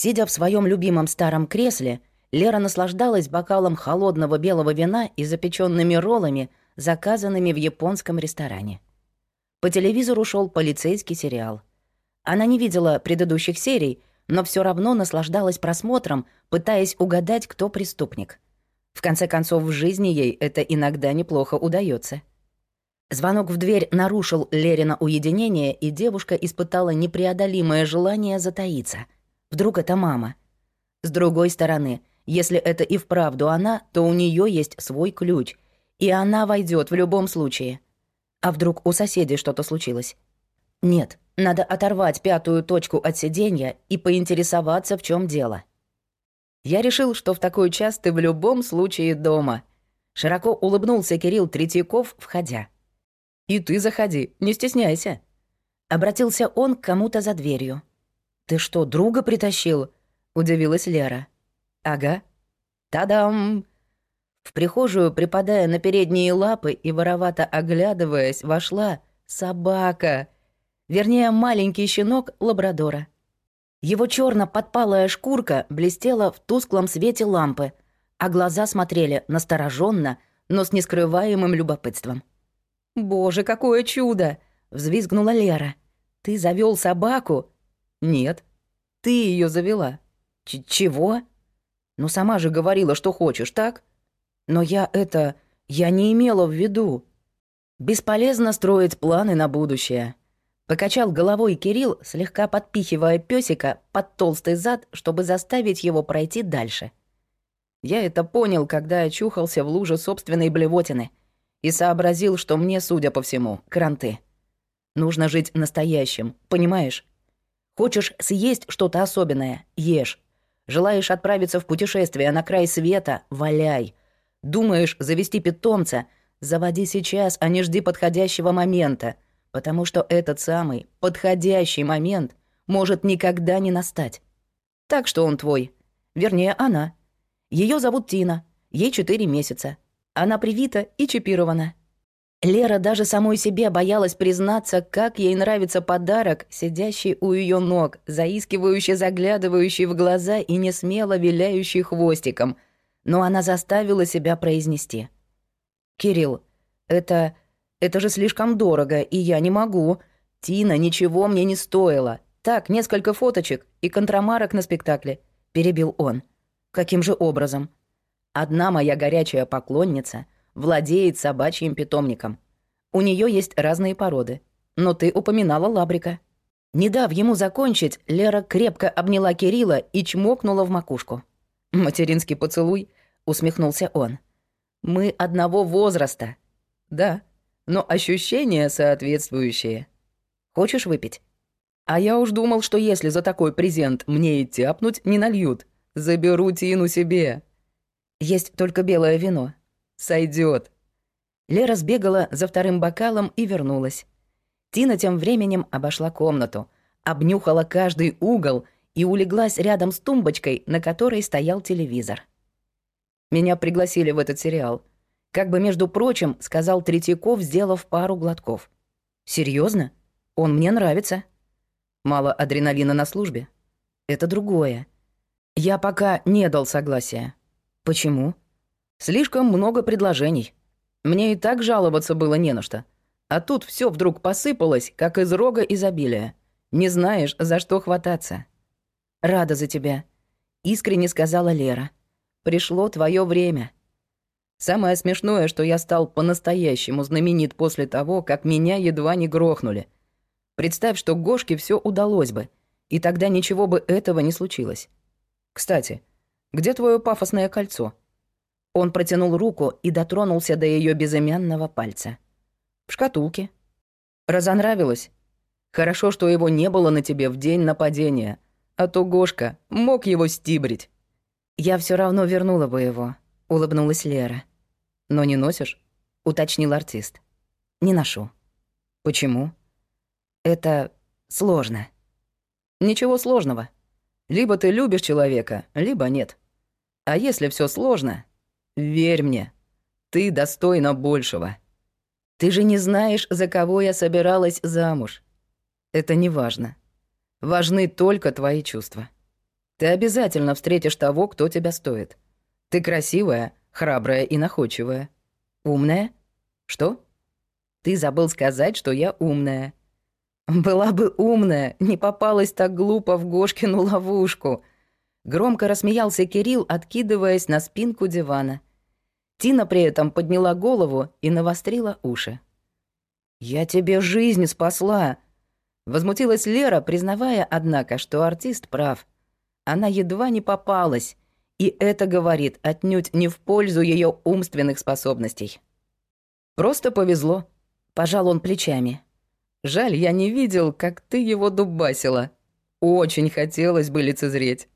Сидя в своем любимом старом кресле, Лера наслаждалась бокалом холодного белого вина и запеченными роллами, заказанными в японском ресторане. По телевизору шел полицейский сериал. Она не видела предыдущих серий, но все равно наслаждалась просмотром, пытаясь угадать, кто преступник. В конце концов, в жизни ей это иногда неплохо удается. Звонок в дверь нарушил Лерина уединение, и девушка испытала непреодолимое желание затаиться. Вдруг это мама. С другой стороны, если это и вправду она, то у нее есть свой ключ, и она войдет в любом случае. А вдруг у соседей что-то случилось? Нет, надо оторвать пятую точку от сиденья и поинтересоваться, в чем дело. Я решил, что в такой час ты в любом случае дома. Широко улыбнулся Кирилл Третьяков, входя. И ты заходи, не стесняйся. Обратился он к кому-то за дверью. Ты что, друга притащил? Удивилась Лера. Ага. Та-дам! В прихожую, припадая на передние лапы и воровато оглядываясь, вошла собака. Вернее, маленький щенок лабрадора. Его черно подпалая шкурка блестела в тусклом свете лампы, а глаза смотрели настороженно, но с нескрываемым любопытством. «Боже, какое чудо!» — взвизгнула Лера. «Ты завел собаку?» «Нет, ты ее завела». Ч «Чего?» «Ну, сама же говорила, что хочешь, так?» «Но я это... я не имела в виду». «Бесполезно строить планы на будущее». Покачал головой Кирилл, слегка подпихивая песика под толстый зад, чтобы заставить его пройти дальше. Я это понял, когда очухался в луже собственной блевотины — и сообразил, что мне, судя по всему, кранты. Нужно жить настоящим, понимаешь? Хочешь съесть что-то особенное — ешь. Желаешь отправиться в путешествие на край света — валяй. Думаешь завести питомца — заводи сейчас, а не жди подходящего момента, потому что этот самый подходящий момент может никогда не настать. Так что он твой. Вернее, она. Ее зовут Тина, ей четыре месяца. Она привита и чипирована. Лера даже самой себе боялась признаться, как ей нравится подарок, сидящий у ее ног, заискивающий, заглядывающий в глаза и не смело виляющий хвостиком. Но она заставила себя произнести. «Кирилл, это... это же слишком дорого, и я не могу. Тина ничего мне не стоила. Так, несколько фоточек и контрамарок на спектакле», — перебил он. «Каким же образом?» Одна моя горячая поклонница владеет собачьим питомником. У нее есть разные породы. Но ты упоминала лабрика. Не дав ему закончить, Лера крепко обняла Кирилла и чмокнула в макушку. «Материнский поцелуй», — усмехнулся он. «Мы одного возраста». «Да, но ощущения соответствующие. Хочешь выпить?» «А я уж думал, что если за такой презент мне и тяпнуть не нальют, заберу Тину себе». Есть только белое вино. Сойдет. Лера сбегала за вторым бокалом и вернулась. Тина тем временем обошла комнату, обнюхала каждый угол и улеглась рядом с тумбочкой, на которой стоял телевизор. Меня пригласили в этот сериал. Как бы, между прочим, сказал Третьяков, сделав пару глотков. Серьезно? Он мне нравится. Мало адреналина на службе. Это другое. Я пока не дал согласия. Почему? Слишком много предложений. Мне и так жаловаться было не на что. А тут все вдруг посыпалось, как из рога изобилия. Не знаешь, за что хвататься. Рада за тебя, искренне сказала Лера. Пришло твое время. Самое смешное, что я стал по-настоящему знаменит после того, как меня едва не грохнули. Представь, что Гошке все удалось бы, и тогда ничего бы этого не случилось. Кстати, где твое пафосное кольцо?» Он протянул руку и дотронулся до ее безымянного пальца. «В шкатулке». «Разонравилось? Хорошо, что его не было на тебе в день нападения, а то Гошка мог его стибрить». «Я все равно вернула бы его», — улыбнулась Лера. «Но не носишь?» — уточнил артист. «Не ношу». «Почему?» «Это сложно». «Ничего сложного», либо ты любишь человека, либо нет. А если все сложно, верь мне, ты достойна большего. Ты же не знаешь, за кого я собиралась замуж. Это не важно. Важны только твои чувства. Ты обязательно встретишь того, кто тебя стоит. Ты красивая, храбрая и находчивая. Умная? Что? Ты забыл сказать, что я умная. Была бы умная, не попалась так глупо в Гошкину ловушку. Громко рассмеялся Кирилл, откидываясь на спинку дивана. Тина при этом подняла голову и навострила уши. «Я тебе жизнь спасла!» Возмутилась Лера, признавая, однако, что артист прав. Она едва не попалась, и это говорит отнюдь не в пользу ее умственных способностей. «Просто повезло», — пожал он плечами. «Жаль, я не видел, как ты его дубасила. Очень хотелось бы лицезреть».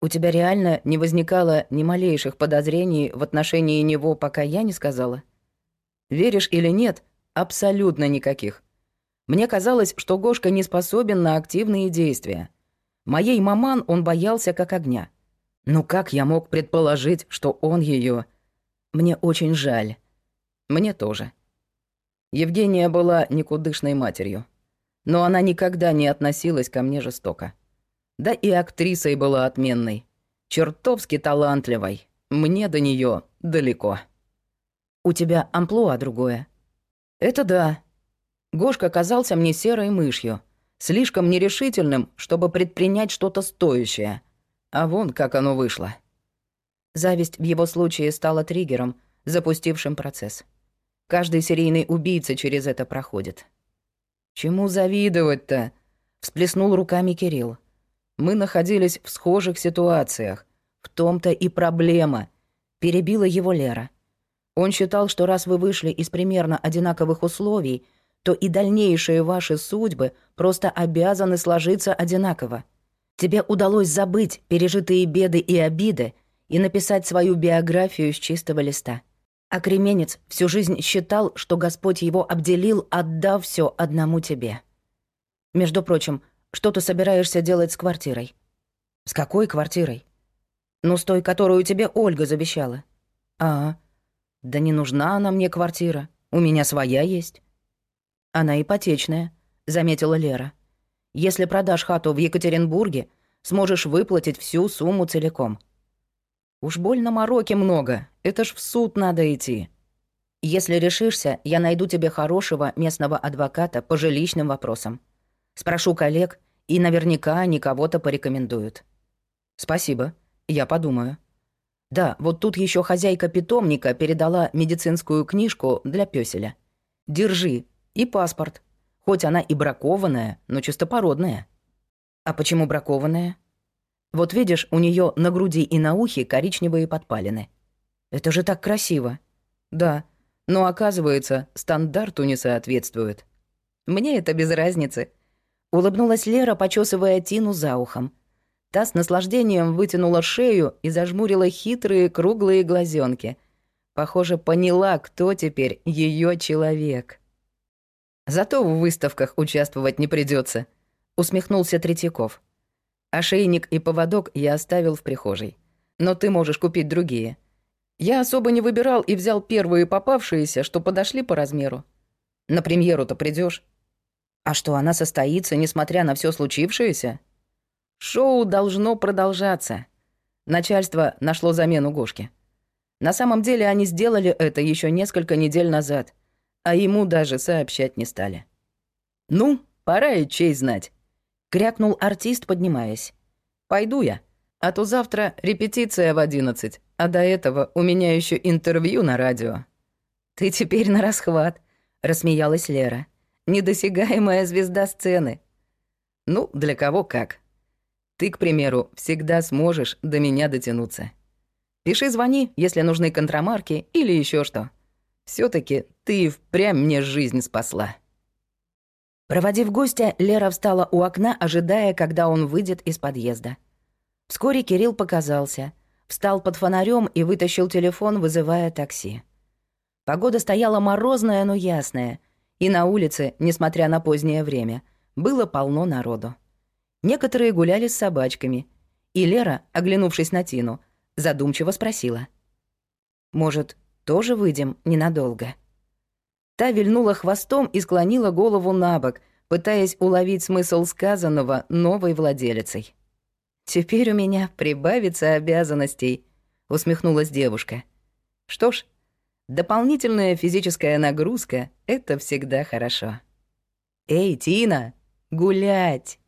«У тебя реально не возникало ни малейших подозрений в отношении него, пока я не сказала?» «Веришь или нет, абсолютно никаких. Мне казалось, что Гошка не способен на активные действия. Моей маман он боялся как огня. Ну как я мог предположить, что он ее? Мне очень жаль. Мне тоже. Евгения была никудышной матерью. Но она никогда не относилась ко мне жестоко. Да и актрисой была отменной. Чертовски талантливой. Мне до нее далеко. У тебя амплуа другое. Это да. Гошка казался мне серой мышью. Слишком нерешительным, чтобы предпринять что-то стоящее. А вон как оно вышло. Зависть в его случае стала триггером, запустившим процесс. Каждый серийный убийца через это проходит. «Чему завидовать-то?» — всплеснул руками Кирилл. «Мы находились в схожих ситуациях. В том-то и проблема», — перебила его Лера. Он считал, что раз вы вышли из примерно одинаковых условий, то и дальнейшие ваши судьбы просто обязаны сложиться одинаково. Тебе удалось забыть пережитые беды и обиды и написать свою биографию с чистого листа. А Кременец всю жизнь считал, что Господь его обделил, отдав все одному тебе. Между прочим, что ты собираешься делать с квартирой? С какой квартирой? Ну, с той, которую тебе Ольга завещала. А, да не нужна она мне квартира. У меня своя есть. Она ипотечная, заметила Лера. Если продашь хату в Екатеринбурге, сможешь выплатить всю сумму целиком. Уж больно мороки много, это ж в суд надо идти. Если решишься, я найду тебе хорошего местного адвоката по жилищным вопросам. Спрошу коллег, и наверняка они кого-то порекомендуют. Спасибо, я подумаю. Да, вот тут еще хозяйка питомника передала медицинскую книжку для пёселя. Держи, и паспорт. Хоть она и бракованная, но чистопородная. А почему бракованная? Вот видишь, у нее на груди и на ухе коричневые подпалины. Это же так красиво. Да, но оказывается, стандарту не соответствует. Мне это без разницы. Улыбнулась Лера, почесывая Тину за ухом. Та с наслаждением вытянула шею и зажмурила хитрые круглые глазенки. Похоже, поняла, кто теперь ее человек. Зато в выставках участвовать не придется, усмехнулся Третьяков. Ошейник и поводок я оставил в прихожей. Но ты можешь купить другие. Я особо не выбирал и взял первые попавшиеся, что подошли по размеру. На премьеру-то придешь. А что, она состоится, несмотря на все случившееся? Шоу должно продолжаться. Начальство нашло замену Гошке. На самом деле они сделали это еще несколько недель назад, а ему даже сообщать не стали. «Ну, пора и честь знать. — крякнул артист, поднимаясь. «Пойду я, а то завтра репетиция в одиннадцать, а до этого у меня еще интервью на радио». «Ты теперь на расхват», — рассмеялась Лера. «Недосягаемая звезда сцены». «Ну, для кого как. Ты, к примеру, всегда сможешь до меня дотянуться. Пиши, звони, если нужны контрамарки или еще что. все таки ты впрямь мне жизнь спасла». Проводив гостя, Лера встала у окна, ожидая, когда он выйдет из подъезда. Вскоре Кирилл показался, встал под фонарем и вытащил телефон, вызывая такси. Погода стояла морозная, но ясная, и на улице, несмотря на позднее время, было полно народу. Некоторые гуляли с собачками, и Лера, оглянувшись на Тину, задумчиво спросила. «Может, тоже выйдем ненадолго?» Та вильнула хвостом и склонила голову на бок, пытаясь уловить смысл сказанного новой владелицей. Теперь у меня прибавится обязанностей, усмехнулась девушка. Что ж, дополнительная физическая нагрузка — это всегда хорошо. Эй, Тина, гулять!